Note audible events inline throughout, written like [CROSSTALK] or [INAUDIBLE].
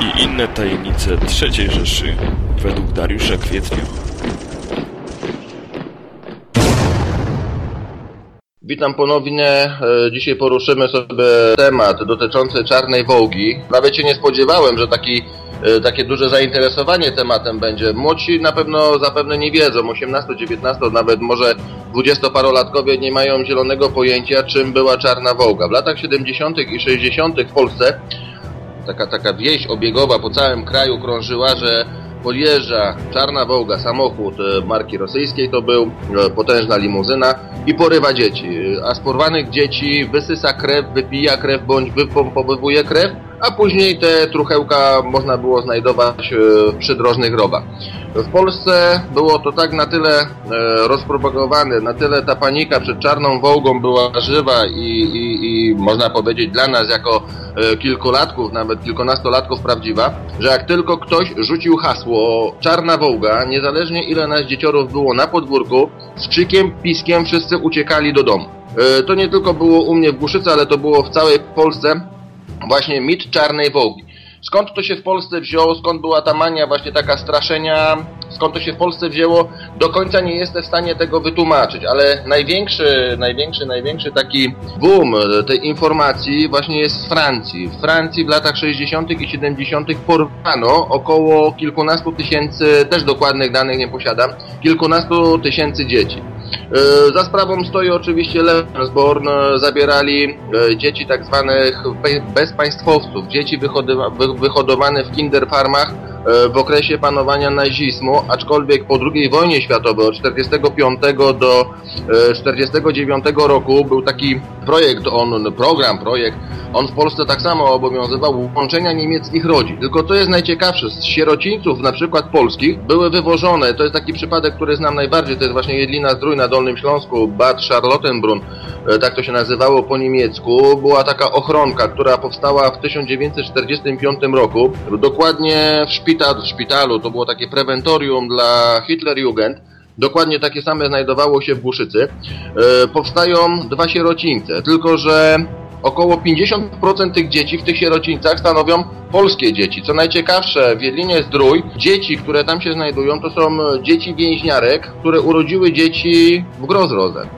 I inne tajemnice III Rzeszy według Dariusza Kwietnia. Witam ponownie. E, Dzisiaj poruszymy sobie temat dotyczący czarnej wołgi. Nawet się nie spodziewałem, że taki, e, takie duże zainteresowanie tematem będzie. Młodsi na pewno zapewne nie wiedzą, 18, 19, nawet może 20-parolatkowie nie mają zielonego pojęcia, czym była czarna wołga. W latach 70. i 60. w Polsce taka, taka wieść obiegowa po całym kraju krążyła, że podjeżdża czarna wołga, samochód e, marki rosyjskiej to był, e, potężna limuzyna i porywa dzieci. E, A z porwanych dzieci wysysa krew, wypija krew bądź wypompowuje krew, a później te truchełka można było znajdować e, w przydrożnych grobach. W Polsce było to tak na tyle e, rozpropagowane, na tyle ta panika przed czarną wołgą była żywa i, i, i można powiedzieć dla nas jako e, kilkulatków, nawet kilkunastolatków prawdziwa, że jak tylko ktoś rzucił hasło czarna wołga, niezależnie ile nas dzieciorów było na podwórku, z krzykiem, piskiem wszyscy uciekali do domu. To nie tylko było u mnie w Głuszycy, ale to było w całej Polsce właśnie mit czarnej wołgi. Skąd to się w Polsce wzięło, skąd była ta mania właśnie taka straszenia, skąd to się w Polsce wzięło, do końca nie jestem w stanie tego wytłumaczyć, ale największy, największy, największy taki boom tej informacji właśnie jest z Francji. W Francji w latach 60. i 70. porwano około kilkunastu tysięcy, też dokładnych danych nie posiadam, kilkunastu tysięcy dzieci. E, Za sprawą stoi oczywiście Lebensborn, e, zabierali e, dzieci tak zwanych be- bezpaństwowców, dzieci wyhodowane w kinderfarmach w okresie panowania nazizmu, aczkolwiek po II wojnie światowej od 45 do e, 49 roku był taki projekt, on, program, projekt, on w Polsce tak samo obowiązywał łączenia niemieckich rodzin. Tylko to jest najciekawsze, z sierocińców na przykład polskich były wywożone, to jest taki przypadek, który znam najbardziej, to jest właśnie Jedlina Zdrój na Dolnym Śląsku, Bad Charlottenbrunn, e, tak to się nazywało po niemiecku. Była taka ochronka, która powstała w 1945 roku, dokładnie w, szpital, w szpitalu, to było takie prewentorium dla Hitlerjugend, Dokładnie takie same znajdowało się w Głuszycy. E, powstają dwa sierocińce, tylko że około 50% tych dzieci w tych sierocińcach stanowią polskie dzieci. Co najciekawsze, w Jedlinie Zdrój dzieci, które tam się znajdują, to są dzieci więźniarek, które urodziły dzieci w Grozrozen.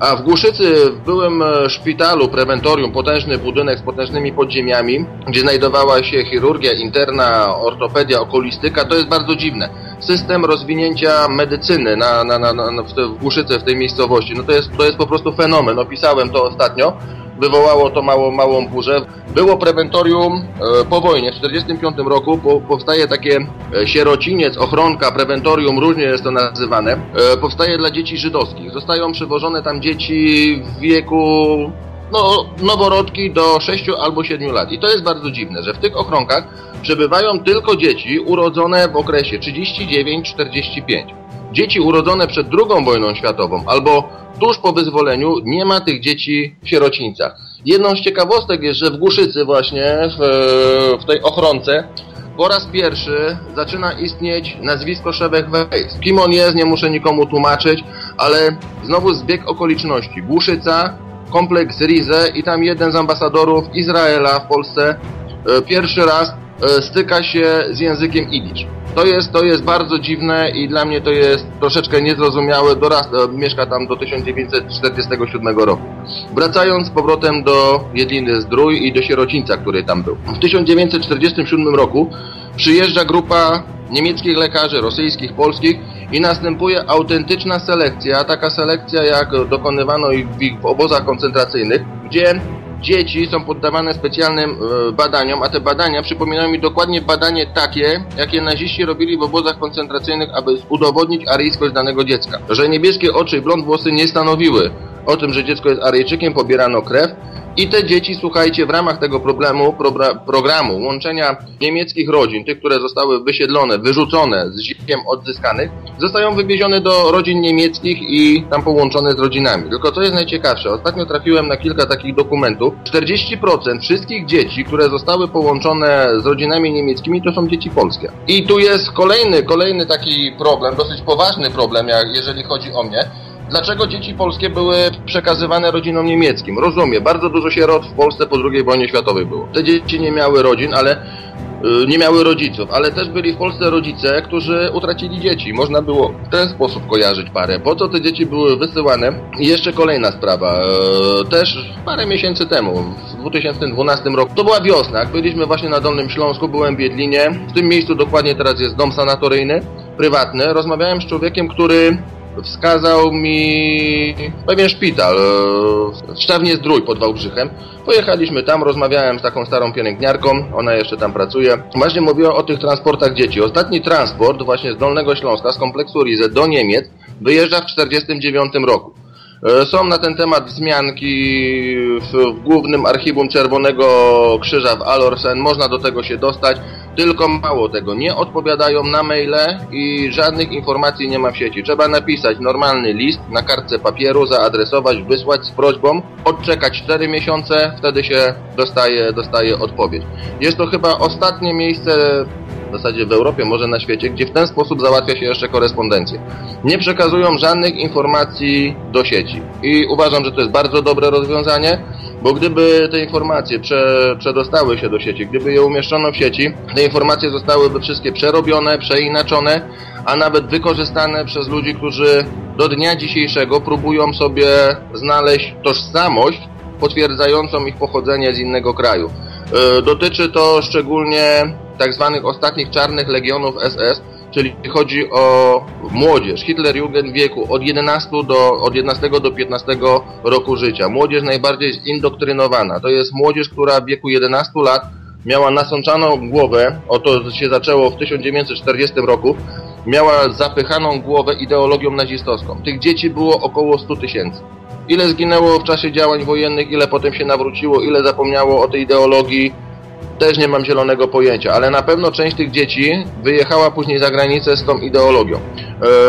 A w Głuszycy, w byłym e, szpitalu, prewentorium, potężny budynek z potężnymi podziemiami, gdzie znajdowała się chirurgia interna, ortopedia, okulistyka, to jest bardzo dziwne. System rozwinięcia medycyny na, na, na, na, w, w Głuszyce, w tej miejscowości, no to jest, to jest po prostu fenomen. Opisałem to ostatnio. Wywołało to małą, małą burzę. Było prewentorium e, po wojnie, w 1945 roku po, powstaje takie e, sierociniec, ochronka, prewentorium, różnie jest to nazywane. E, powstaje dla dzieci żydowskich. Zostają przywożone tam dzieci w wieku no, noworodki do 6 albo 7 lat. I to jest bardzo dziwne, że w tych ochronkach przebywają tylko dzieci urodzone w okresie 39-45. Dzieci urodzone przed II wojną światową albo tuż po wyzwoleniu nie ma tych dzieci w sierocińcach. Jedną z ciekawostek jest, że w Głuszycy właśnie, w, w tej ochronce, po raz pierwszy zaczyna istnieć nazwisko Szewek Wejs. Kim on jest, nie muszę nikomu tłumaczyć, ale znowu zbieg okoliczności. Głuszyca, kompleks Rize i tam jeden z ambasadorów Izraela w Polsce pierwszy raz e, styka się z językiem idicz. To jest, to jest bardzo dziwne i dla mnie to jest troszeczkę niezrozumiałe. Dorast, e, mieszka tam do 1947 roku. Wracając z powrotem do Jedliny Zdrój i do sierocińca, który tam był. W 1947 roku przyjeżdża grupa niemieckich lekarzy, rosyjskich, polskich i następuje autentyczna selekcja, taka selekcja jak dokonywano ich w obozach koncentracyjnych, gdzie dzieci są poddawane specjalnym e, badaniom, a te badania przypominają mi dokładnie badanie takie, jakie naziści robili w obozach koncentracyjnych, aby udowodnić aryjskość danego dziecka. Że niebieskie oczy i blond włosy nie stanowiły o tym, że dziecko jest Aryjczykiem, pobierano krew i te dzieci, słuchajcie, w ramach tego problemu, programu łączenia niemieckich rodzin, tych, które zostały wysiedlone, wyrzucone z ziem odzyskanych, zostają wywiezione do rodzin niemieckich i tam połączone z rodzinami. Tylko co jest najciekawsze, ostatnio trafiłem na kilka takich dokumentów. 40% wszystkich dzieci, które zostały połączone z rodzinami niemieckimi, to są dzieci polskie. I tu jest kolejny, kolejny taki problem, dosyć poważny problem, jak, jeżeli chodzi o mnie. Dlaczego dzieci polskie były przekazywane rodzinom niemieckim? Rozumiem, bardzo dużo sierot w Polsce po II wojnie światowej było. Te dzieci nie miały rodzin, ale y, nie miały rodziców, ale też byli w Polsce rodzice, którzy utracili dzieci. Można było w ten sposób kojarzyć parę. Po co te dzieci były wysyłane? I jeszcze kolejna sprawa. E, też parę miesięcy temu, w 2012 roku, to była wiosna, jak byliśmy właśnie na Dolnym Śląsku, byłem w Biedlinie. W tym miejscu dokładnie teraz jest dom sanatoryjny, prywatny. Rozmawiałem z człowiekiem, który wskazał mi pewien szpital w Szczawnie Zdrój pod Wałbrzychem. Pojechaliśmy tam, rozmawiałem z taką starą pielęgniarką, ona jeszcze tam pracuje. Właśnie mówiła o tych transportach dzieci. Ostatni transport właśnie z Dolnego Śląska, z kompleksu Rize do Niemiec wyjeżdża w 1949 roku. E, są na ten temat wzmianki w, głównym archiwum Czerwonego Krzyża w Alorsen. Można do tego się dostać. Tylko mało tego, nie odpowiadają na maile i żadnych informacji nie ma w sieci. Trzeba napisać normalny list na kartce papieru, zaadresować, wysłać z prośbą, odczekać 4 miesiące, wtedy się dostaje, dostaje odpowiedź. Jest to chyba ostatnie miejsce w zasadzie w Europie, może na świecie, gdzie w ten sposób załatwia się jeszcze korespondencję. Nie przekazują żadnych informacji do sieci. I uważam, że to jest bardzo dobre rozwiązanie, bo gdyby te informacje prze, przedostały się do sieci, gdyby je umieszczono w sieci, te informacje zostałyby wszystkie przerobione, przeinaczone, a nawet wykorzystane przez ludzi, którzy do dnia dzisiejszego próbują sobie znaleźć tożsamość potwierdzającą ich pochodzenie z innego kraju. E, dotyczy to szczególnie tak zwanych ostatnich czarnych legionów SS, czyli chodzi o młodzież, Hitlerjugend wieku od 11 do, od 11 do 15 roku życia. Młodzież najbardziej zindoktrynowana. To jest młodzież, która w wieku 11 lat miała nasączaną głowę, oto się zaczęło w 1940 roku, miała zapychaną głowę ideologią nazistowską. Tych dzieci było około 100 tysięcy. Ile zginęło w czasie działań wojennych, ile potem się nawróciło, ile zapomniało o tej ideologii, też nie mam zielonego pojęcia, ale na pewno część tych dzieci wyjechała później za granicę z tą ideologią.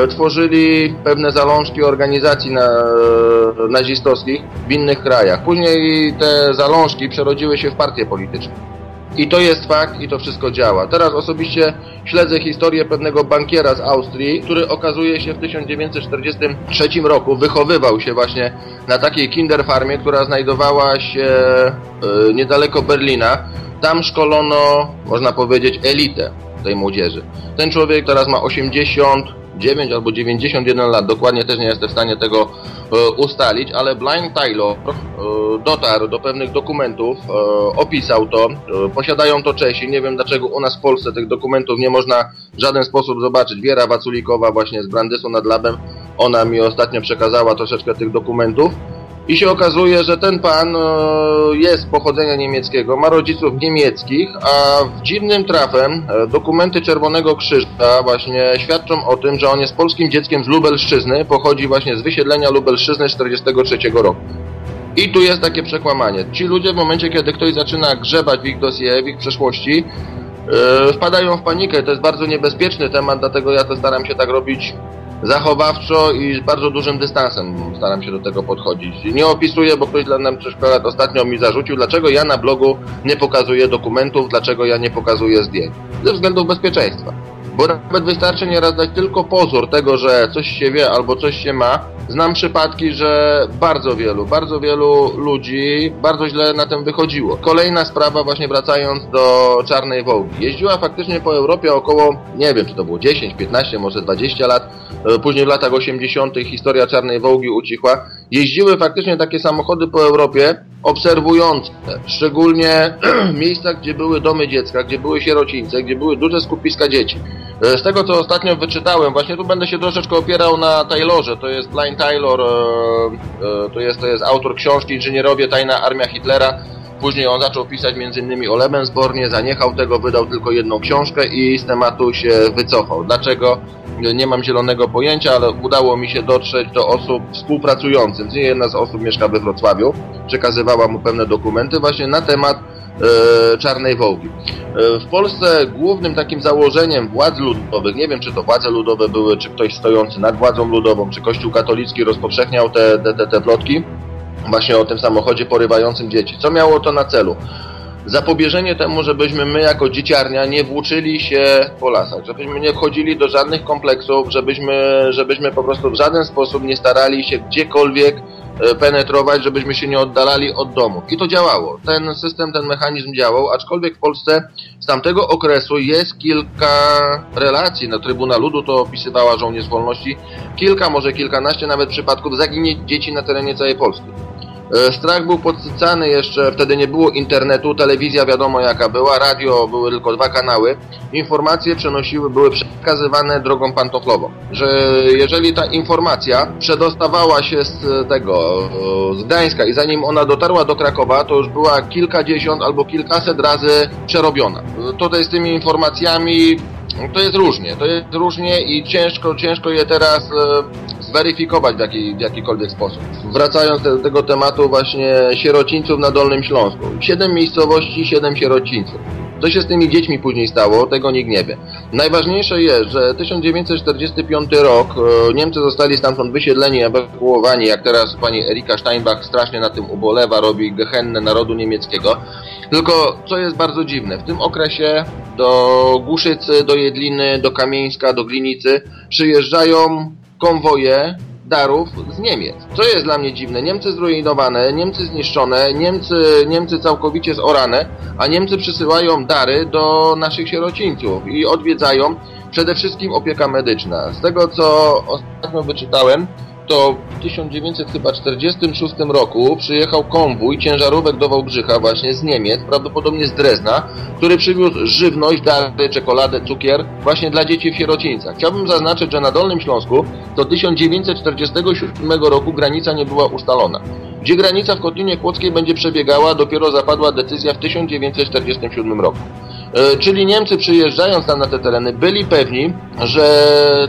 E, tworzyli pewne zalążki organizacji na, e, nazistowskich w innych krajach. Później te zalążki przerodziły się w partie polityczne. I to jest fakt i to wszystko działa. Teraz osobiście śledzę historię pewnego bankiera z Austrii, który okazuje się w 1943 roku wychowywał się właśnie na takiej kinderfarmie, która znajdowała się e, niedaleko Berlina tam szkolono, można powiedzieć, elitę tej młodzieży. Ten człowiek teraz ma 89 albo 91 lat, dokładnie też nie jestem w stanie tego e, ustalić, ale Blind Taylor e, dotarł do pewnych dokumentów, e, opisał to, posiadają to Czesi, nie wiem dlaczego u nas w Polsce tych dokumentów nie można w żaden sposób zobaczyć. Wiera Waculikowa właśnie z Brandysu nad Labem, ona mi ostatnio przekazała troszeczkę tych dokumentów. I się okazuje, że ten pan e, jest pochodzenia niemieckiego, ma rodziców niemieckich, a w dziwnym trafem e, dokumenty Czerwonego Krzyża właśnie świadczą o tym, że on jest polskim dzieckiem z Lubelszczyzny, pochodzi właśnie z wysiedlenia Lubelszczyzny z 1943 roku. I tu jest takie przekłamanie. Ci ludzie w momencie, kiedy ktoś zaczyna grzebać w ich dosie, w ich przeszłości, yy, wpadają w panikę. To jest bardzo niebezpieczny temat, dlatego ja to staram się tak robić zachowawczo i z bardzo dużym dystansem staram się do tego podchodzić. Nie opisuję, bo ktoś dla nam przykład ostatnio mi zarzucił, dlaczego ja na blogu nie pokazuję dokumentów, dlaczego ja nie pokazuję zdjęć. Ze względów bezpieczeństwa. Bo nawet wystarczy nieraz dać tylko pozór tego, że coś się wie albo coś się ma. Znam przypadki, że bardzo wielu, bardzo wielu ludzi bardzo źle na tym wychodziło. Kolejna sprawa, właśnie wracając do Czarnej Wołgi. Jeździła faktycznie po Europie około, nie wiem, czy to było 10, 15, może 20 lat. Później w latach 80. historia Czarnej Wołgi ucichła. Jeździły faktycznie takie samochody po Europie, obserwujące, szczególnie [CLEARS THROAT] miejsca, gdzie były domy dziecka, gdzie były sierocińce, gdzie były duże skupiska dzieci. E, z tego, co ostatnio wyczytałem, właśnie tu będę się troszeczkę opierał na Taylorze, to jest Blind Taylor, e, e, to jest, to jest autor książki Inżynierowie Tajna Armia Hitlera, Później on zaczął pisać m.in. o Lebensbornie, zaniechał tego, wydał tylko jedną książkę i z tematu się wycofał. Dlaczego? Nie mam zielonego pojęcia, ale udało mi się dotrzeć do osób współpracujących. Jedna z osób mieszka we Wrocławiu, przekazywała mu pewne dokumenty właśnie na temat Czarnej Wołgi. E, w Polsce głównym takim założeniem władz ludowych, nie wiem czy to władze ludowe były, czy ktoś stojący nad władzą ludową, czy Kościół katolicki rozpowszechniał te, te, te, te plotki, właśnie o tym samochodzie porywającym dzieci. Co miało to na celu? Zapobieżenie temu, żebyśmy my jako dzieciarnia nie włóczyli się po lasach, żebyśmy nie wchodzili do żadnych kompleksów, żebyśmy, żebyśmy po prostu w żaden sposób nie starali się gdziekolwiek e, penetrować, żebyśmy się nie oddalali od domu. I to działało. Ten system, ten mechanizm działał, aczkolwiek w Polsce z tamtego okresu jest kilka relacji. Na Trybuna Ludu to opisywała żołnierz wolności. Kilka, może kilkanaście nawet przypadków zaginięć dzieci na terenie całej Polski. E, strach był podsycany jeszcze, wtedy nie było internetu, telewizja wiadomo jaka była, radio były tylko dwa kanały. Informacje przenosiły, były przekazywane drogą pantoflową. Że jeżeli ta informacja przedostawała się z tego, z Gdańska i zanim ona dotarła do Krakowa, to już była kilkadziesiąt albo kilkaset razy przerobiona. Tutaj z tymi informacjami to jest różnie, to jest różnie i ciężko, ciężko je teraz e, zweryfikować w, jaki, w jakikolwiek sposób. Wracając do tego tematu właśnie sierocińców na Dolnym Śląsku. Siedem miejscowości, siedem sierocińców. Co się z tymi dziećmi później stało, tego nikt nie wie. Najważniejsze jest, że 1945 rok e, Niemcy zostali stamtąd wysiedleni, ewakuowani, jak teraz pani Erika Steinbach strasznie na tym ubolewa, robi gehennę narodu niemieckiego. Tylko, co jest bardzo dziwne, w tym okresie do Głuszycy, do Jedliny, do Kamieńska, do Glinicy przyjeżdżają konwoje darów z Niemiec. Co jest dla mnie dziwne, Niemcy zrujnowane, Niemcy zniszczone, Niemcy, Niemcy całkowicie zorane, a Niemcy przysyłają dary do naszych sierocińców i odwiedzają przede wszystkim opieka medyczna. Z tego co ostatnio wyczytałem, to w 1946 roku przyjechał konwój ciężarówek do Wałbrzycha właśnie z Niemiec, prawdopodobnie z Drezna, który przywiózł żywność, dary, czekoladę, cukier właśnie dla dzieci w sierocińcach. Chciałbym zaznaczyć, że na Dolnym Śląsku do 1947 roku granica nie była ustalona. Gdzie granica w Kotlinie Kłodzkiej będzie przebiegała, dopiero zapadła decyzja w 1947 roku. E, czyli Niemcy przyjeżdżając tam na te tereny byli pewni, że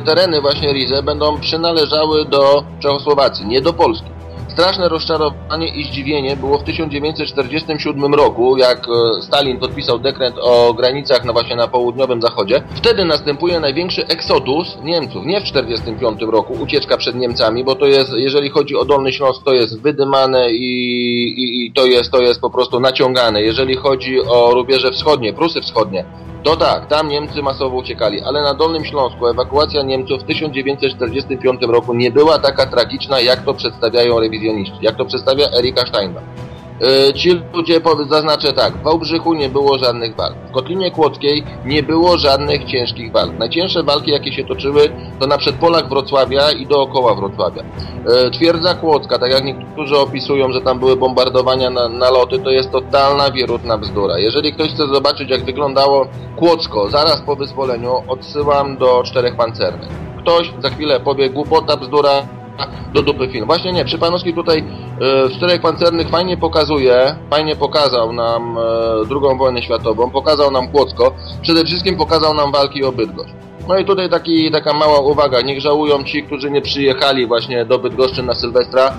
tereny właśnie Rize będą przynależały do Czechosłowacji, nie do Polski. Straszne rozczarowanie i zdziwienie było w 1947 roku, jak e, Stalin podpisał dekret o granicach no właśnie na południowym zachodzie. Wtedy następuje największy eksodus Niemców. Nie w 1945 roku, ucieczka przed Niemcami, bo to jest, jeżeli chodzi o Dolny Śląsk, to jest wydymane i, i, i to, jest, to jest po prostu naciągane. Jeżeli chodzi o rubieże wschodnie, Prusy Wschodnie, to tak, tam Niemcy masowo uciekali, ale na Dolnym Śląsku ewakuacja Niemców w 1945 roku nie była taka tragiczna, jak to przedstawiają jak to przedstawia Erika Steinbach. E, ci ludzie, zaznaczę tak, w Wałbrzychu nie było żadnych walk. W Kotlinie Kłodzkiej nie było żadnych ciężkich walk. Najcięższe walki, jakie się toczyły, to na przedpolach Wrocławia i dookoła Wrocławia. E, twierdza Kłodzka, tak jak niektórzy opisują, że tam były bombardowania na, na loty, to jest totalna wierutna bzdura. Jeżeli ktoś chce zobaczyć, jak wyglądało Kłodzko zaraz po wyzwoleniu, odsyłam do czterech pancernych. Ktoś za chwilę powie głupota, bzdura, do dupy film. Właśnie nie, Przypanowski tutaj e, w Czterech Pancernych fajnie pokazuje, fajnie pokazał nam e, drugą wojnę światową, pokazał nam Kłodzko, przede wszystkim pokazał nam walki o Bydgoszcz. No i tutaj taki, taka mała uwaga, niech żałują ci, którzy nie przyjechali właśnie do Bydgoszczy na Sylwestra,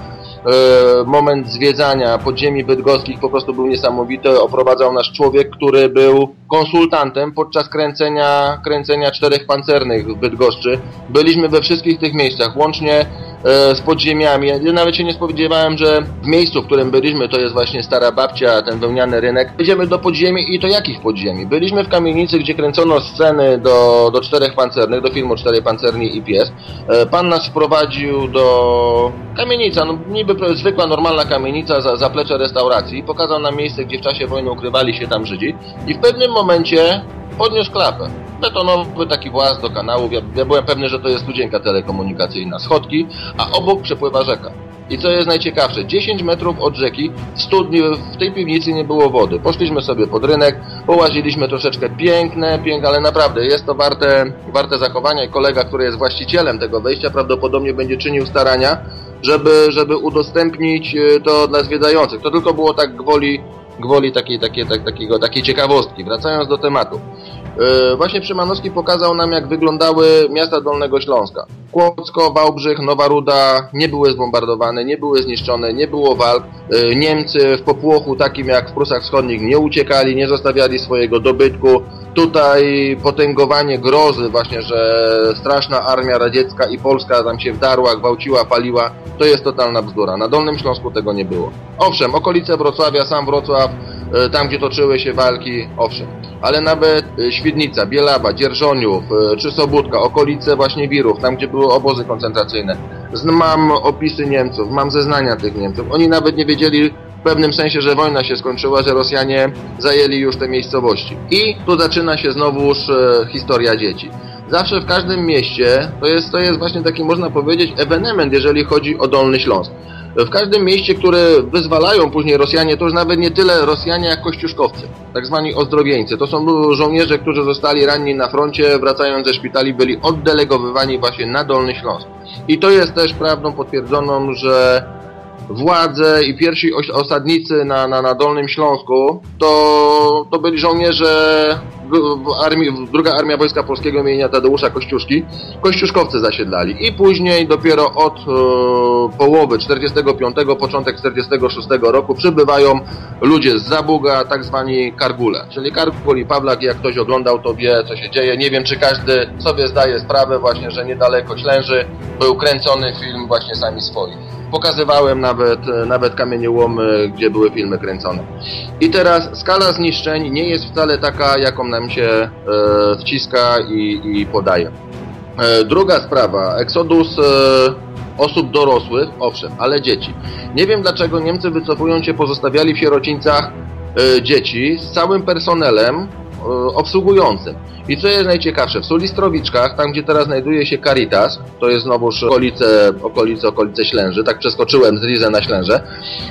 E, moment zwiedzania podziemi bydgoskich po prostu był niesamowity. Oprowadzał nas człowiek, który był konsultantem podczas kręcenia, kręcenia czterech pancernych w Bydgoszczy. Byliśmy we wszystkich tych miejscach, łącznie e, z podziemiami. Ja nawet się nie spodziewałem, że w miejscu, w którym byliśmy, to jest właśnie Stara Babcia, ten wełniany rynek, idziemy do podziemi i to jakich podziemi? Byliśmy w kamienicy, gdzie kręcono sceny do, do czterech pancernych, do filmu Cztery Pancerni i Pies. E, pan nas wprowadził do kamienica, no niby zwykła, normalna kamienica za zaplecze restauracji. Pokazał nam miejsce, gdzie w czasie wojny ukrywali się tam Żydzi i w pewnym momencie podniósł klapę. Betonowy taki właz do kanałów. Ja, ja byłem pewny, że to jest studzienka telekomunikacyjna. Schodki, a obok przepływa rzeka. I co jest najciekawsze, 10 metrów od rzeki w studni, w tej piwnicy nie było wody. Poszliśmy sobie pod rynek, połaziliśmy troszeczkę piękne, piękne, ale naprawdę jest to warte, warte zachowania i kolega, który jest właścicielem tego wejścia prawdopodobnie będzie czynił starania, żeby, żeby udostępnić e, to dla zwiedzających. To tylko było tak gwoli, gwoli takiej, takiej, tak, takiego, takiej ciekawostki. Wracając do tematu. E, właśnie Przymanowski pokazał nam, jak wyglądały miasta Dolnego Śląska. Kłodzko, Wałbrzych, Nowa Ruda nie były zbombardowane, nie były zniszczone, nie było walk. E, Niemcy w popłochu takim jak w Prusach Wschodnich nie uciekali, nie zostawiali swojego dobytku. Tutaj potęgowanie grozy właśnie, że straszna armia radziecka i polska tam się wdarła, gwałciła, paliła, to jest totalna bzdura. Na Dolnym Śląsku tego nie było. Owszem, okolice Wrocławia, sam Wrocław, e, tam gdzie toczyły się walki, owszem. Ale nawet Świdnica, Bielawa, Dzierżoniów czy Sobótka, okolice właśnie Wirów, tam gdzie były obozy koncentracyjne. mam opisy Niemców, mam zeznania tych Niemców. Oni nawet nie wiedzieli pewnym sensie, że wojna się skończyła, że Rosjanie zajęli już te miejscowości. I tu zaczyna się znowuż e, historia dzieci. Zawsze w każdym mieście to jest, to jest właśnie taki, można powiedzieć, ewenement, jeżeli chodzi o Dolny Śląsk. W każdym mieście, które wyzwalają później Rosjanie, to już nawet nie tyle Rosjanie jak kościuszkowcy, tak zwani ozdrowieńcy. To są żołnierze, którzy zostali ranni na froncie, wracając ze szpitali, byli oddelegowywani właśnie na Dolny Śląsk. I to jest też prawdą potwierdzoną, że władze i pierwsi osadnicy na, na, na Dolnym Śląsku to, to byli żołnierze armii, druga armia Wojska Polskiego imienia Tadeusza Kościuszki. Kościuszkowcy zasiedlali i później dopiero od e, połowy 45, początek 46 roku przybywają ludzie z Zabuga, tak zwani Kargule. Czyli Kargul i Pawlak, jak ktoś oglądał, to wie, co się dzieje. Nie wiem, czy każdy sobie zdaje sprawę właśnie, że niedaleko Ślęży był kręcony film właśnie sami swoi. Pokazywałem nawet, nawet kamieniołomy, gdzie były filmy kręcone. I teraz skala zniszczeń nie jest wcale taka, jaką nam się e, wciska i, i podaje. E, druga sprawa, eksodus e, osób dorosłych, owszem, ale dzieci. Nie wiem dlaczego Niemcy wycofując się pozostawiali w sierocińcach e, dzieci z całym personelem e, obsługującym. I co jest najciekawsze, w Sulistrowiczkach, tam gdzie teraz znajduje się Caritas, to jest znowuż okolice, okolice, okolice Ślęży, tak przeskoczyłem z Rize na Ślęże,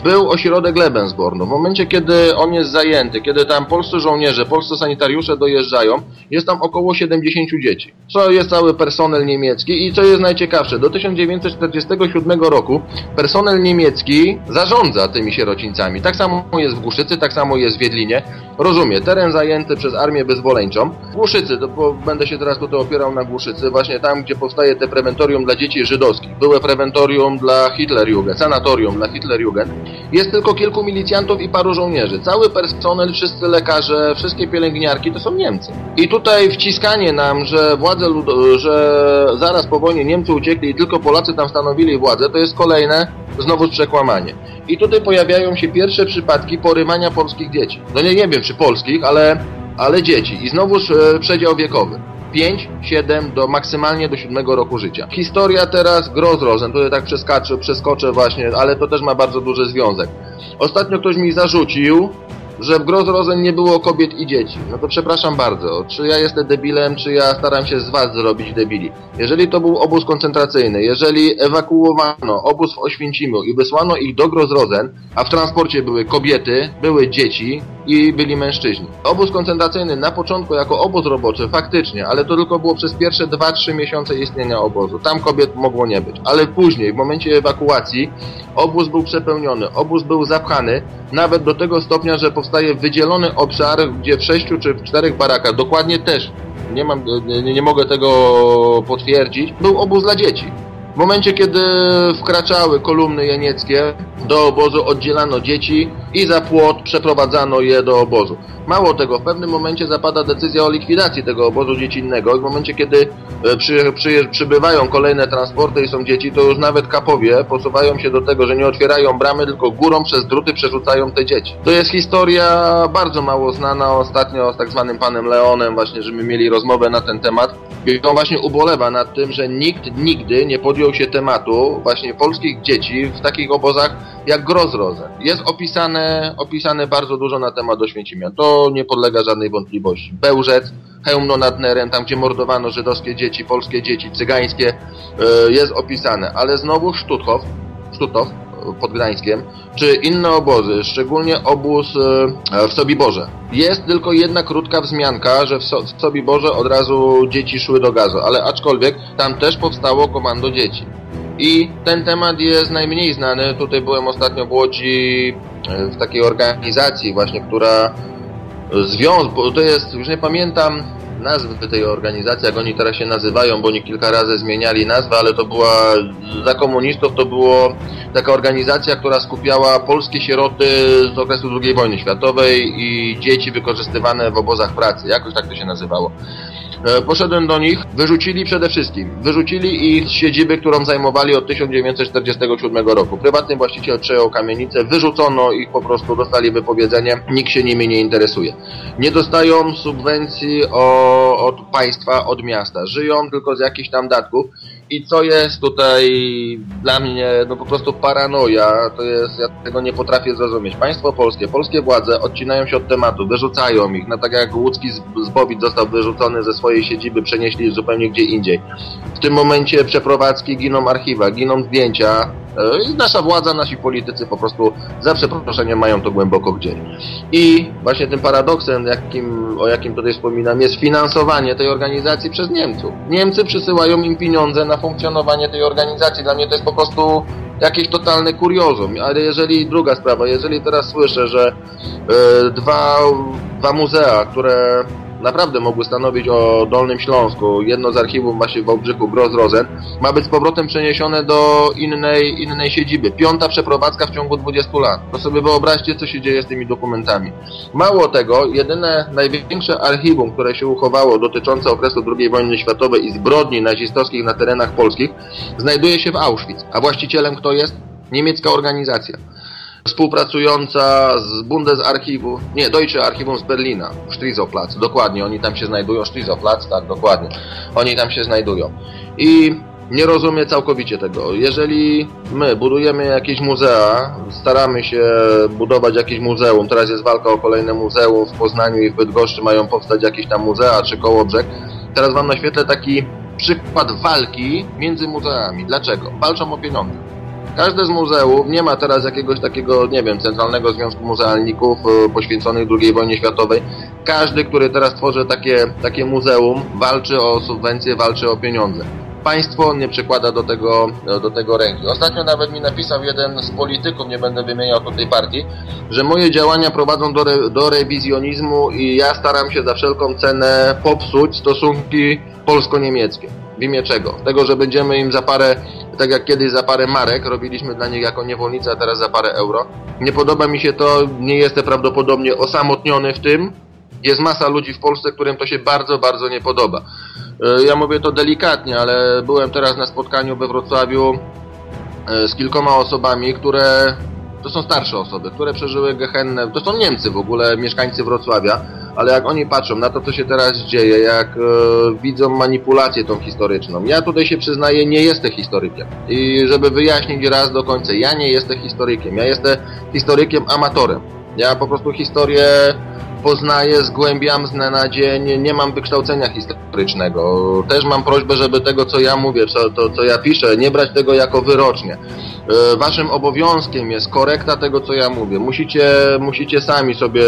był ośrodek Lebensbornu. W momencie, kiedy on jest zajęty, kiedy tam polscy żołnierze, polscy sanitariusze dojeżdżają, jest tam około 70 dzieci. Co jest cały personel niemiecki i co jest najciekawsze, do 1947 roku personel niemiecki zarządza tymi sierocińcami. Tak samo jest w Głuszycy, tak samo jest w Wiedlinie. Rozumie, teren zajęty przez armię bezwoleńczą. Głuszycy to bo będę się teraz tutaj opierał na Głuszycy, właśnie tam, gdzie powstaje te prewentorium dla dzieci żydowskich. Były prewentorium dla Hitlerjugend, sanatorium dla Hitlerjugend. Jest tylko kilku milicjantów i paru żołnierzy. Cały personel, wszyscy lekarze, wszystkie pielęgniarki to są Niemcy. I tutaj wciskanie nam, że władze, że zaraz po wojnie Niemcy uciekli i tylko Polacy tam stanowili władzę, to jest kolejne znowu przekłamanie. I tutaj pojawiają się pierwsze przypadki porywania polskich dzieci. No nie, nie wiem czy polskich, ale ale dzieci. I znowuż e, przedział wiekowy. 5, 7 do maksymalnie do 7 roku życia. Historia teraz Grozrozen, tutaj tak przeskoczę, przeskoczę właśnie, ale to też ma bardzo duży związek. Ostatnio ktoś mi zarzucił, że w Grozrozen nie było kobiet i dzieci. No to przepraszam bardzo, czy ja jestem debilem, czy ja staram się z was zrobić debili. Jeżeli to był obóz koncentracyjny, jeżeli ewakuowano obóz w Oświęcimiu i wysłano ich do Grozrozen, a w transporcie były kobiety, były dzieci i byli mężczyźni. Obóz koncentracyjny na początku jako obóz roboczy, faktycznie, ale to tylko było przez pierwsze 2-3 miesiące istnienia obozu. Tam kobiet mogło nie być. Ale później, w momencie ewakuacji, obóz był przepełniony, obóz był zapchany, nawet do tego stopnia, że powstaje wydzielony obszar, gdzie w sześciu czy w czterech barakach, dokładnie też, nie, mam, nie, nie mogę tego potwierdzić, był obóz dla dzieci. W momencie, kiedy wkraczały kolumny jenieckie, do obozu oddzielano dzieci i za płot przeprowadzano je do obozu. Mało tego, w pewnym momencie zapada decyzja o likwidacji tego obozu dziecinnego i w momencie, kiedy e, przy, przy, przybywają kolejne transporty i są dzieci, to już nawet kapowie posuwają się do tego, że nie otwierają bramy, tylko górą przez druty przerzucają te dzieci. To jest historia bardzo mało znana ostatnio z tak zwanym panem Leonem, właśnie, że my mieli rozmowę na ten temat. I on właśnie ubolewa nad tym, że nikt nigdy nie podjął się tematu właśnie polskich dzieci w takich obozach jak Grozroze. Jest opisane, opisane bardzo dużo na temat Oświęcimia. To nie podlega żadnej wątpliwości. Bełżec, Hełmno nad Nerem, tam gdzie mordowano żydowskie dzieci, polskie dzieci, cygańskie, e, jest opisane. Ale znowu Sztuthof, Sztutow pod Gdańskiem, czy inne obozy, szczególnie obóz e, w Sobiborze. Jest tylko jedna krótka wzmianka, że w, so w Sobiborze od razu dzieci szły do gazu, ale aczkolwiek tam też powstało komando dzieci. I ten temat jest najmniej znany. Tutaj byłem ostatnio w Łodzi e, w takiej organizacji właśnie, która związ, bo to jest, już nie pamiętam nazwy tej organizacji, jak oni teraz się nazywają, bo oni kilka razy zmieniali nazwę, ale to była, za komunistów to było taka organizacja, która skupiała polskie sieroty z okresu II wojny światowej i dzieci wykorzystywane w obozach pracy, jakoś tak to się nazywało. E, poszedłem do nich, wyrzucili przede wszystkim, wyrzucili ich z siedziby, którą zajmowali od 1947 roku. Prywatny właściciel przejął kamienicę, wyrzucono ich po prostu, dostali wypowiedzenie, nikt się nimi nie interesuje. Nie dostają subwencji o, od państwa, od miasta, żyją tylko z jakichś tam datków i co jest tutaj dla mnie, no po prostu paranoja, to jest, ja tego nie potrafię zrozumieć. Państwo polskie, polskie władze odcinają się od tematu, wyrzucają ich, no tak jak łódzki zbowit został wyrzucony ze swojej siedziby, przenieśli zupełnie gdzie indziej. W tym momencie przeprowadzki giną archiwa, giną zdjęcia, E, I nasza władza, nasi politycy po prostu za przeproszeniem mają to głęboko gdzieś. I właśnie tym paradoksem, jakim, o jakim tutaj wspominam, jest finansowanie tej organizacji przez Niemców. Niemcy przysyłają im pieniądze na funkcjonowanie tej organizacji. Dla mnie to jest po prostu jakieś totalne kuriozum. Ale jeżeli, druga sprawa, jeżeli teraz słyszę, że e, dwa, dwa muzea, które naprawdę mogły stanowić o Dolnym Śląsku. Jedno z archiwów właśnie w Wałbrzychu, Groz-Rozen, ma być z powrotem przeniesione do innej, innej siedziby. Piąta przeprowadzka w ciągu 20 lat. To sobie wyobraźcie, co się dzieje z tymi dokumentami. Mało tego, jedyne największe archiwum, które się uchowało dotyczące okresu II wojny światowej i zbrodni nazistowskich na terenach polskich, znajduje się w Auschwitz. A właścicielem kto jest? Niemiecka organizacja współpracująca z Bundesarchivu, nie, Deutsche Archiwum z Berlina, Strizoplatz, dokładnie, oni tam się znajdują, Strizoplatz, tak, dokładnie, oni tam się znajdują. I nie rozumiem całkowicie tego. Jeżeli my budujemy jakieś muzea, staramy się budować jakieś muzeum, teraz jest walka o kolejne muzeum w Poznaniu i w Bydgoszczy mają powstać jakieś tam muzea czy Kołobrzeg, teraz wam naświetlę taki przykład walki między muzeami. Dlaczego? Walczą o pieniądze. Każde z muzeów nie ma teraz jakiegoś takiego, nie wiem, centralnego związku muzealników e, poświęconych II wojnie światowej. Każdy, który teraz tworzy takie, takie muzeum, walczy o subwencje, walczy o pieniądze. Państwo nie przykłada do tego, do tego ręki. Ostatnio nawet mi napisał jeden z polityków, nie będę wymieniał tej partii, że moje działania prowadzą do, re, do rewizjonizmu i ja staram się za wszelką cenę popsuć stosunki polsko-niemieckie. W imię czego? Tego, że będziemy im za parę tak jak kiedyś za parę marek robiliśmy dla nich jako niewolnicy, a teraz za parę euro. Nie podoba mi się to, nie jestem prawdopodobnie osamotniony w tym. Jest masa ludzi w Polsce, którym to się bardzo, bardzo nie podoba. E, ja mówię to delikatnie, ale byłem teraz na spotkaniu we Wrocławiu e, z kilkoma osobami, które to są starsze osoby, które przeżyły gehennę, to są Niemcy w ogóle, mieszkańcy Wrocławia, ale jak oni patrzą na to, co się teraz dzieje, jak e, widzą manipulację tą historyczną, ja tutaj się przyznaję, nie jestem historykiem. I żeby wyjaśnić raz do końca, ja nie jestem historykiem, ja jestem historykiem amatorem. Ja po prostu historię poznaję, zgłębiam z dnia na dzień, nie mam wykształcenia historycznego. Też mam prośbę, żeby tego, co ja mówię, to, co ja piszę, nie brać tego jako wyrocznie. E, waszym obowiązkiem jest korekta tego, co ja mówię. Musicie, musicie sami sobie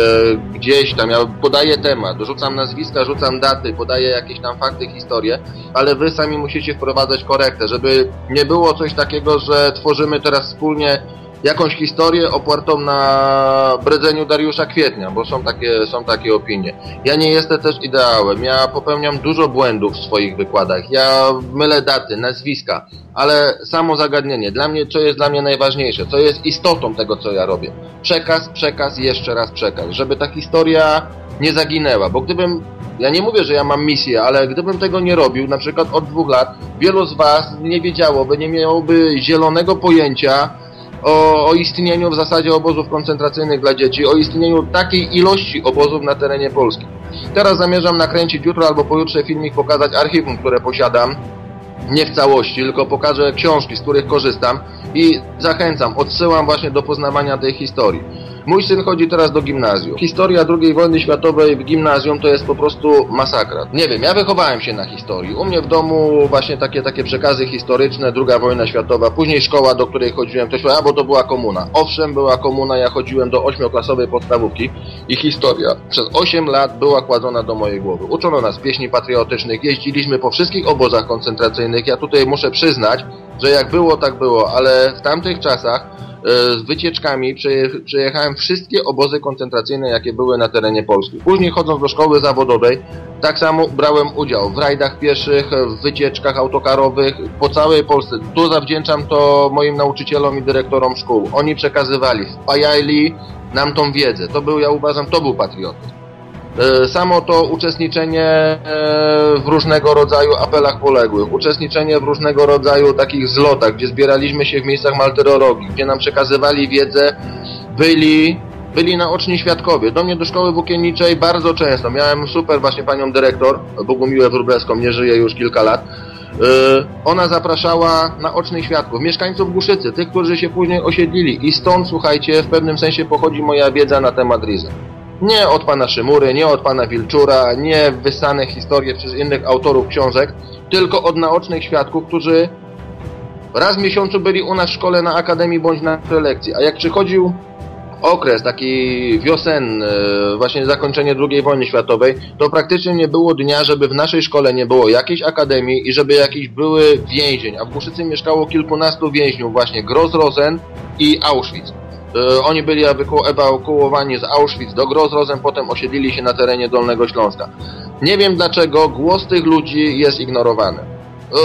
gdzieś tam, ja podaję temat, rzucam nazwiska, rzucam daty, podaję jakieś tam fakty, historie, ale wy sami musicie wprowadzać korektę, żeby nie było coś takiego, że tworzymy teraz wspólnie jakąś historię opartą na bredzeniu Dariusza Kwietnia, bo są takie, są takie opinie. Ja nie jestem też ideałem, ja popełniam dużo błędów w swoich wykładach, ja mylę daty, nazwiska, ale samo zagadnienie, dla mnie, co jest dla mnie najważniejsze, co jest istotą tego, co ja robię. Przekaz, przekaz, jeszcze raz przekaz, żeby ta historia nie zaginęła, bo gdybym ja nie mówię, że ja mam misję, ale gdybym tego nie robił, na przykład od dwóch lat, wielu z Was nie wiedziałoby, nie miałoby zielonego pojęcia, o, o, istnieniu w zasadzie obozów koncentracyjnych dla dzieci, o istnieniu takiej ilości obozów na terenie Polski. Teraz zamierzam nakręcić jutro albo pojutrze filmik, pokazać archiwum, które posiadam, nie w całości, tylko pokażę książki, z których korzystam i zachęcam, odsyłam właśnie do poznawania tej historii. Mój syn chodzi teraz do gimnazjum. Historia II wojny światowej w gimnazjum to jest po prostu masakra. Nie wiem, ja wychowałem się na historii. U mnie w domu właśnie takie takie przekazy historyczne, II wojna światowa, później szkoła, do której chodziłem, ktoś powiedział, bo to była komuna. Owszem, była komuna, ja chodziłem do ośmioklasowej podstawówki i historia przez 8 lat była kładzona do mojej głowy. Uczono nas pieśni patriotycznych, jeździliśmy po wszystkich obozach koncentracyjnych. Ja tutaj muszę przyznać, że jak było, tak było, ale w tamtych czasach z wycieczkami przejechałem wszystkie obozy koncentracyjne, jakie były na terenie Polski. Później chodząc do szkoły zawodowej, tak samo brałem udział w rajdach pieszych, w wycieczkach autokarowych po całej Polsce. Tu zawdzięczam to moim nauczycielom i dyrektorom szkół. Oni przekazywali, wpajali nam tą wiedzę. To był, ja uważam, to był patriotyzm. E, samo to uczestniczenie e, w różnego rodzaju apelach poległych, uczestniczenie w różnego rodzaju takich zlotach, gdzie zbieraliśmy się w miejscach malterologii, gdzie nam przekazywali wiedzę, byli, byli naoczni świadkowie. Do mnie do szkoły włókienniczej bardzo często. Miałem super właśnie panią dyrektor, Bogumiłę Wróbleską, nie żyje już kilka lat. E, ona zapraszała naocznych świadków, mieszkańców Głuszycy, tych, którzy się później osiedlili i stąd, słuchajcie, w pewnym sensie pochodzi moja wiedza na temat Rizy. Nie od pana Szymury, nie od pana Wilczura, nie wysane historie przez innych autorów książek, tylko od naocznych świadków, którzy raz w miesiącu byli u nas w szkole na akademii bądź na prelekcji. A jak przychodził okres taki wiosenny, właśnie zakończenie II wojny światowej, to praktycznie nie było dnia, żeby w naszej szkole nie było jakiejś akademii i żeby jakieś były więzień. A w Głuszycy mieszkało kilkunastu więźniów, właśnie Gross-Rosen i Auschwitz. E, oni byli ewakuowani z Auschwitz do Grozrozen, potem osiedlili się na terenie Dolnego Śląska. Nie wiem dlaczego głos tych ludzi jest ignorowany.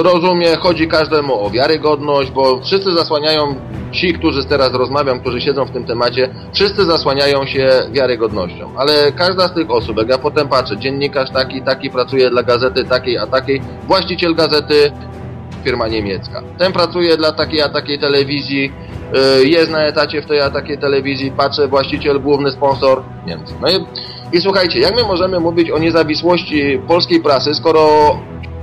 Rozumiem, chodzi każdemu o wiarygodność, bo wszyscy zasłaniają, ci, którzy teraz rozmawiam, którzy siedzą w tym temacie, wszyscy zasłaniają się wiarygodnością. Ale każda z tych osób, jak ja potem patrzę, dziennikarz taki, taki pracuje dla gazety takiej a takiej, właściciel gazety, firma niemiecka. Ten pracuje dla takiej a takiej telewizji, jest na etacie w tej a telewizji, patrzę, właściciel, główny sponsor Niemcy. No i, i słuchajcie, jak my możemy mówić o niezawisłości polskiej prasy, skoro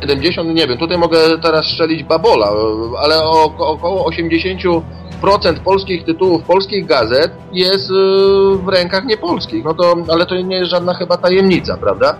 70, nie wiem, tutaj mogę teraz strzelić babola, ale około 80 procent polskich tytułów, polskich gazet jest y, w rękach niepolskich. No to, ale to nie jest żadna chyba tajemnica, prawda?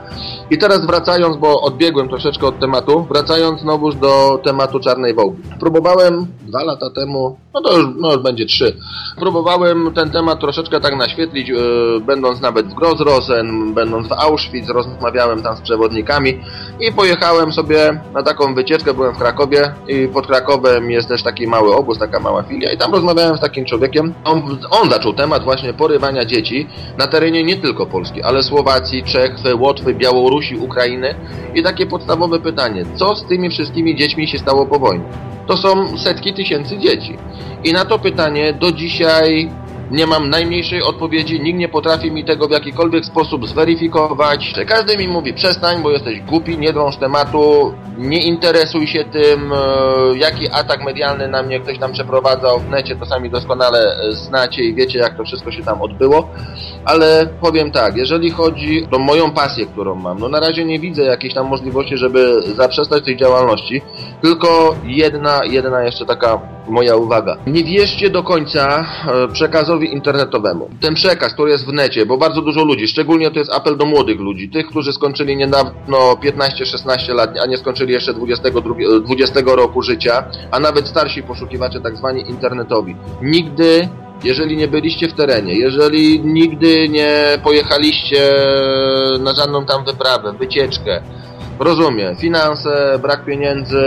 I teraz wracając, bo odbiegłem troszeczkę od tematu, wracając znowuż do tematu Czarnej Wołgi. Próbowałem dwa lata temu, no to już, no już będzie trzy, próbowałem ten temat troszeczkę tak naświetlić, yy, będąc nawet w Grozrosen, będąc w Auschwitz, rozmawiałem tam z przewodnikami i pojechałem sobie na taką wycieczkę, byłem w Krakowie i pod Krakowem jest też taki mały obóz, taka mała filia tam rozmawiałem z takim człowiekiem, on, on zaczął temat właśnie porywania dzieci na terenie nie tylko Polski, ale Słowacji, Czech, Łotwy, Białorusi, Ukrainy i takie podstawowe pytanie, co z tymi wszystkimi dziećmi się stało po wojnie? To są setki tysięcy dzieci. I na to pytanie do dzisiaj nie mam najmniejszej odpowiedzi, nikt nie potrafi mi tego w jakikolwiek sposób zweryfikować. Każdy mi mówi, przestań, bo jesteś głupi, nie drąż tematu, nie interesuj się tym, e, jaki atak medialny na mnie ktoś tam przeprowadzał w necie, to sami doskonale e, znacie i wiecie, jak to wszystko się tam odbyło. Ale powiem tak, jeżeli chodzi o moją pasję, którą mam, no na razie nie widzę jakiejś tam możliwości, żeby zaprzestać tej działalności, tylko jedna, jedna jeszcze taka moja uwaga. Nie wierzcie do końca e, przekazowi internetowemu. Ten przekaz, który jest w necie, bo bardzo dużo ludzi, szczególnie to jest apel do młodych ludzi, tych, którzy skończyli niedawno 15-16 lat, a nie skończyli jeszcze 22, 20 roku życia, a nawet starsi poszukiwacze tak zwani internetowi. Nigdy jeżeli nie byliście w terenie, jeżeli nigdy nie pojechaliście na żadną tam wyprawę, wycieczkę, rozumiem, finanse, brak pieniędzy,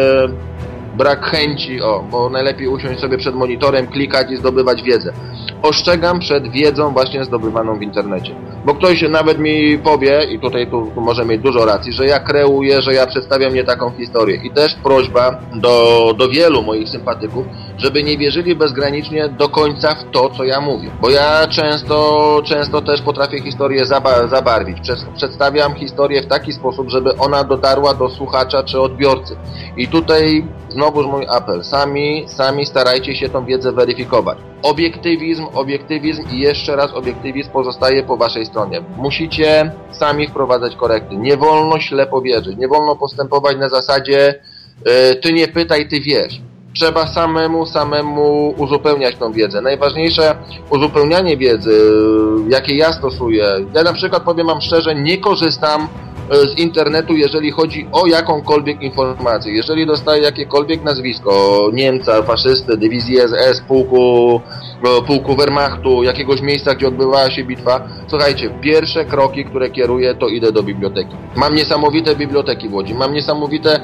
brak chęci, o, bo najlepiej usiąść sobie przed monitorem, klikać i zdobywać wiedzę. Ostrzegam przed wiedzą właśnie zdobywaną w internecie. Bo ktoś nawet mi powie, i tutaj tu, tu może mieć dużo racji, że ja kreuję, że ja przedstawiam nie taką historię. I też prośba do, do wielu moich sympatyków, żeby nie wierzyli bezgranicznie do końca w to, co ja mówię. Bo ja często, często też potrafię historię zaba zabarwić. Przedstawiam historię w taki sposób, żeby ona dotarła do słuchacza czy odbiorcy. I tutaj znowuż mój apel. Sami, sami starajcie się tą wiedzę weryfikować. Obiektywizm, obiektywizm i jeszcze raz obiektywizm pozostaje po waszej stronie. Musicie sami wprowadzać korekty. Nie wolno ślepo wierzyć. Nie wolno postępować na zasadzie yy, ty nie pytaj, ty wiesz. Trzeba samemu, samemu uzupełniać tą wiedzę. Najważniejsze uzupełnianie wiedzy, jakie ja stosuję. Ja na przykład powiem wam szczerze, nie korzystam z internetu, jeżeli chodzi o jakąkolwiek informację. Jeżeli dostaję jakiekolwiek nazwisko Niemca, faszysty, dywizji SS, pułku, e, pułku Wehrmachtu, jakiegoś miejsca, gdzie odbywała się bitwa, słuchajcie, pierwsze kroki, które kieruję, to idę do biblioteki. Mam niesamowite biblioteki w Łodzi, mam niesamowite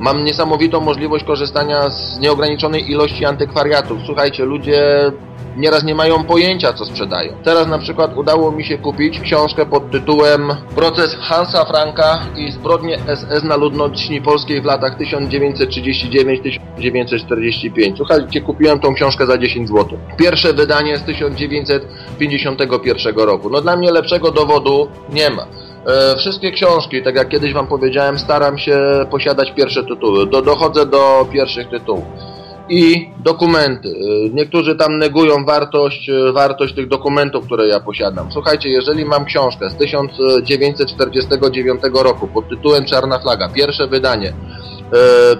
Mam niesamowitą możliwość korzystania z nieograniczonej ilości antykwariatów. Słuchajcie, ludzie nieraz nie mają pojęcia, co sprzedają. Teraz na przykład udało mi się kupić książkę pod tytułem Proces Hansa Franka i zbrodnie SS na ludności polskiej w latach 1939-1945. Słuchajcie, kupiłem tą książkę za 10 zł. Pierwsze wydanie z 1951 roku. No dla mnie lepszego dowodu nie ma. E, wszystkie książki, tak jak kiedyś Wam powiedziałem, staram się posiadać pierwsze tytuły. Do, dochodzę do pierwszych tytułów. I dokumenty. E, niektórzy tam negują wartość, e, wartość tych dokumentów, które ja posiadam. Słuchajcie, jeżeli mam książkę z 1949 roku pod tytułem Czarna Flaga, pierwsze wydanie,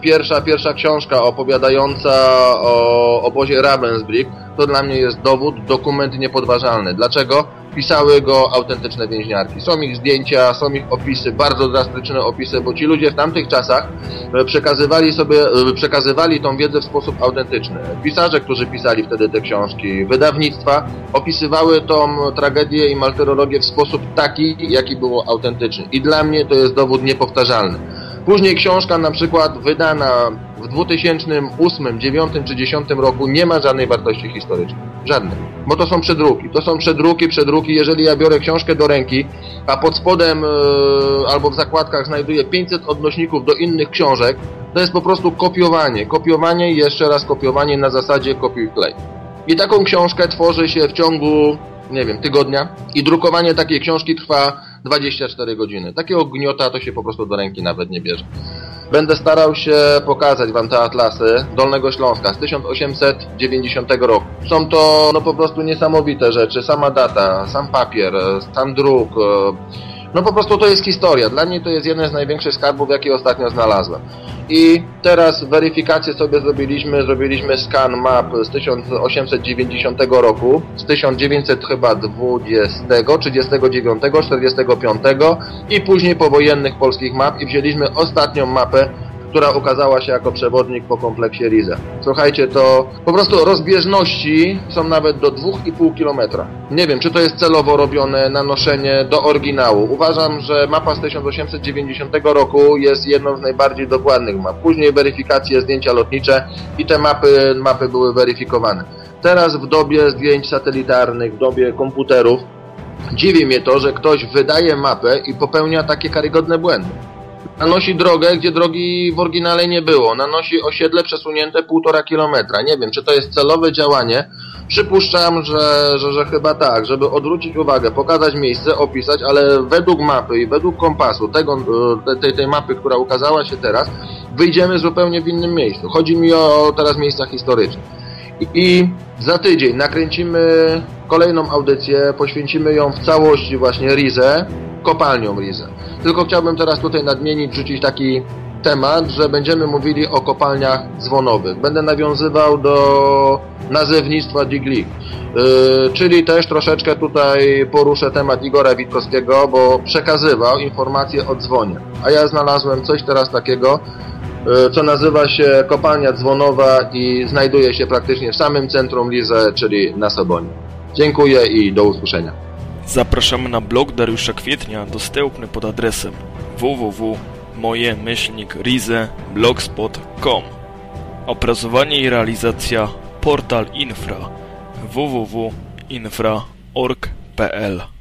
pierwsza, pierwsza książka opowiadająca o obozie Ravensbrück, to dla mnie jest dowód, dokument niepodważalny. Dlaczego? pisały go autentyczne więźniarki. Są ich zdjęcia, są ich opisy, bardzo drastyczne opisy, bo ci ludzie w tamtych czasach e, przekazywali sobie, e, przekazywali tą wiedzę w sposób autentyczny. Pisarze, którzy pisali wtedy te książki, wydawnictwa opisywały tą tragedię i martyrologię w sposób taki, jaki było autentyczny. I dla mnie to jest dowód niepowtarzalny. Później książka na przykład wydana w 2008, 2009 czy 2010 roku nie ma żadnej wartości historycznej. Żadnej. Bo to są przedruki. To są przedruki, przedruki. Jeżeli ja biorę książkę do ręki, a pod spodem yy, albo w zakładkach znajduję 500 odnośników do innych książek, to jest po prostu kopiowanie. Kopiowanie i jeszcze raz kopiowanie na zasadzie kopiuj klej. I taką książkę tworzy się w ciągu, nie wiem, tygodnia. I drukowanie takiej książki trwa 24 godziny. Takiego gniota to się po prostu do ręki nawet nie bierze. Będę starał się pokazać Wam te atlasy Dolnego Śląska z 1890 roku. Są to no po prostu niesamowite rzeczy. Sama data, sam papier, sam druk. No po prostu to jest historia. Dla mnie to jest jeden z największych skarbów, jakie ostatnio znalazłem. I teraz weryfikację sobie zrobiliśmy, zrobiliśmy scan map z 1890 roku, z 1920, 39, 45 i później powojennych polskich map i wzięliśmy ostatnią mapę która ukazała się jako przewodnik po kompleksie Rize. Słuchajcie, to po prostu rozbieżności są nawet do 2,5 km. Nie wiem, czy to jest celowo robione nanoszenie do oryginału. Uważam, że mapa z 1890 roku jest jedną z najbardziej dokładnych map. Później weryfikacje, zdjęcia lotnicze i te mapy, mapy były weryfikowane. Teraz w dobie zdjęć satelitarnych, w dobie komputerów, dziwi mnie to, że ktoś wydaje mapę i popełnia takie karygodne błędy. Nanosi drogę, gdzie drogi w oryginale nie było. Nanosi osiedle przesunięte półtora kilometra. Nie wiem, czy to jest celowe działanie. Przypuszczam, że, że, że chyba tak, żeby odwrócić uwagę, pokazać miejsce, opisać, ale według mapy i według kompasu tego, e, tej, tej mapy, która ukazała się teraz, wyjdziemy zupełnie w innym miejscu. Chodzi mi o teraz miejsca historyczne. I, i za tydzień nakręcimy kolejną audycję, poświęcimy ją w całości właśnie Rize, kopalnią Rize. Tylko chciałbym teraz tutaj nadmienić, rzucić taki temat, że będziemy mówili o kopalniach dzwonowych. Będę nawiązywał do nazewnictwa Digli, yy, czyli też troszeczkę tutaj poruszę temat Igora Witkowskiego, bo przekazywał informacje o dzwonie. A ja znalazłem coś teraz takiego, co nazywa się kopalnia dzwonowa i znajduje się praktycznie w samym centrum Lize, czyli na Sobonie. Dziękuję i do usłyszenia. Zapraszamy na blog Dariusza Kwietnia dostępny pod adresem www.moje-rize.blogspot.com Opracowanie i realizacja Portal Infra www.infra.org.pl